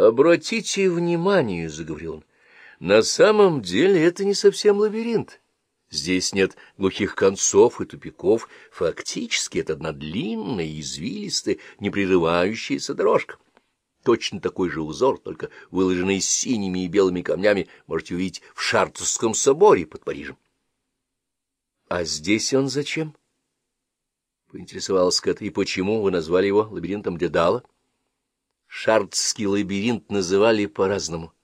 Обратите внимание, — заговорил он, — на самом деле это не совсем лабиринт. Здесь нет глухих концов и тупиков. Фактически это одна длинная, извилистая, непрерывающаяся дорожка. Точно такой же узор, только выложенный синими и белыми камнями, можете увидеть в Шартовском соборе под Парижем. — А здесь он зачем? — поинтересовалась Кэт. — И почему вы назвали его лабиринтом Дедала? Шартский лабиринт называли по-разному,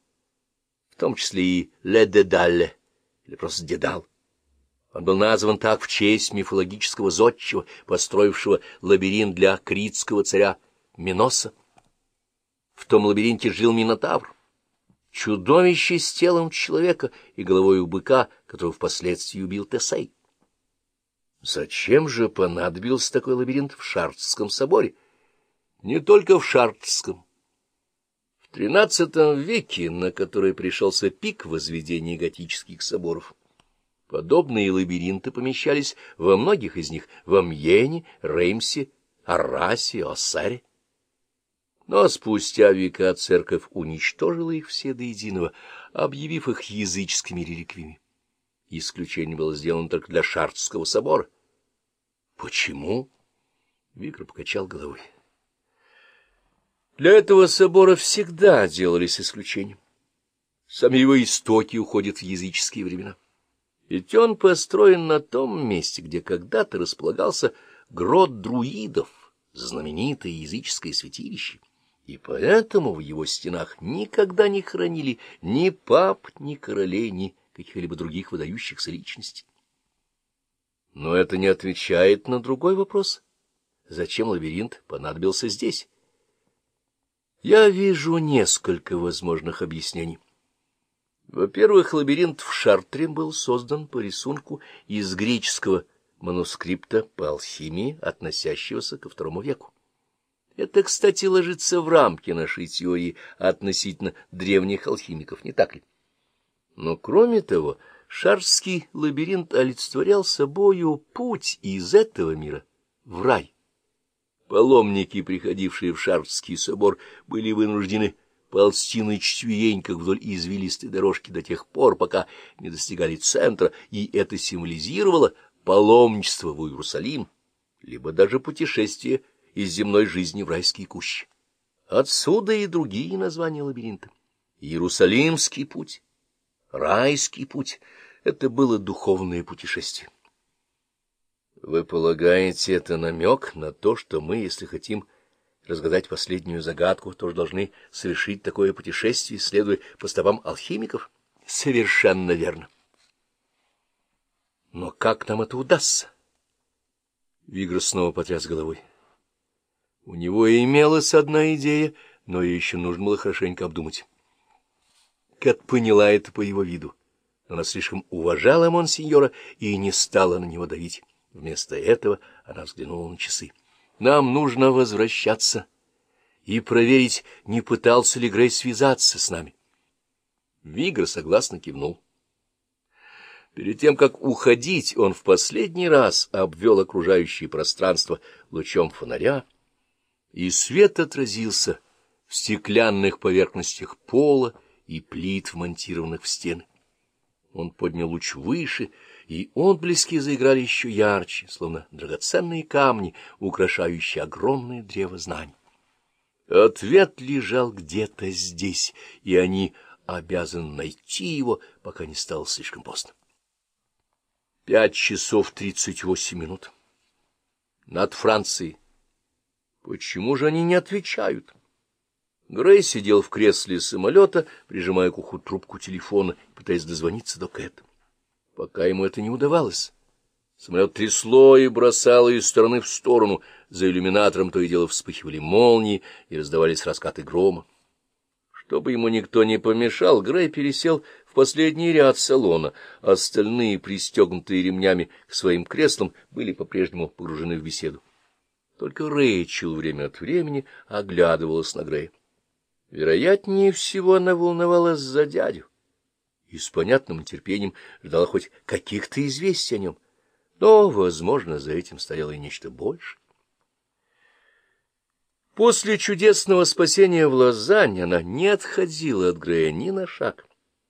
в том числе и Ле Дедалле, или просто Дедал. Он был назван так в честь мифологического зодчего, построившего лабиринт для критского царя Миноса. В том лабиринте жил Минотавр, чудовище с телом человека и головой у быка, которого впоследствии убил Тесей. Зачем же понадобился такой лабиринт в Шартском соборе? Не только в Шартском. В XIII веке, на который пришелся пик возведения готических соборов, Подобные лабиринты помещались во многих из них — в Амьене, Реймсе, Аррасе, Осаре. Но спустя века церковь уничтожила их все до единого, объявив их языческими реликвиями. Исключение было сделано только для Шартского собора. Почему? Виктор покачал головой. Для этого собора всегда делались исключения. Сами его истоки уходят в языческие времена. Ведь он построен на том месте, где когда-то располагался грот друидов, знаменитое языческое святилище, и поэтому в его стенах никогда не хранили ни пап, ни королей, ни каких-либо других выдающихся личностей. Но это не отвечает на другой вопрос. Зачем лабиринт понадобился здесь? Я вижу несколько возможных объяснений. Во-первых, лабиринт в Шартре был создан по рисунку из греческого манускрипта по алхимии, относящегося ко второму веку. Это, кстати, ложится в рамки нашей теории относительно древних алхимиков, не так ли? Но, кроме того, шарский лабиринт олицетворял собою путь из этого мира в рай. Паломники, приходившие в Шарский собор, были вынуждены ползти на четвереньках вдоль извилистой дорожки до тех пор, пока не достигали центра, и это символизировало паломничество в Иерусалим, либо даже путешествие из земной жизни в райские кущи. Отсюда и другие названия лабиринта. Иерусалимский путь, райский путь — это было духовное путешествие. Вы полагаете, это намек на то, что мы, если хотим разгадать последнюю загадку, тоже должны совершить такое путешествие, следуя по стопам алхимиков? Совершенно верно. Но как нам это удастся? Вигр снова потряс головой. У него имелась одна идея, но ее еще нужно было хорошенько обдумать. Кэт поняла это по его виду. Она слишком уважала Монсеньора и не стала на него давить. Вместо этого она взглянула на часы. Нам нужно возвращаться и проверить, не пытался ли Грей связаться с нами. Вигр согласно кивнул. Перед тем, как уходить, он в последний раз обвел окружающее пространство лучом фонаря, и свет отразился в стеклянных поверхностях пола и плит, вмонтированных в стены. Он поднял луч выше — и отблески заиграли еще ярче, словно драгоценные камни, украшающие огромное древо знаний. Ответ лежал где-то здесь, и они обязаны найти его, пока не стало слишком поздно. Пять часов тридцать восемь минут. Над Францией. Почему же они не отвечают? Грей сидел в кресле самолета, прижимая к уху трубку телефона, пытаясь дозвониться до Кэта пока ему это не удавалось. Самолет трясло и бросало из стороны в сторону, за иллюминатором то и дело вспыхивали молнии и раздавались раскаты грома. Чтобы ему никто не помешал, Грей пересел в последний ряд салона, остальные, пристегнутые ремнями к своим креслам, были по-прежнему погружены в беседу. Только Рэйчел время от времени оглядывалась на Грея. Вероятнее всего, она волновалась за дядю и с понятным терпением ждала хоть каких-то известий о нем. Но, возможно, за этим стояло и нечто большее. После чудесного спасения в Лозанне она не отходила от Грея ни на шаг.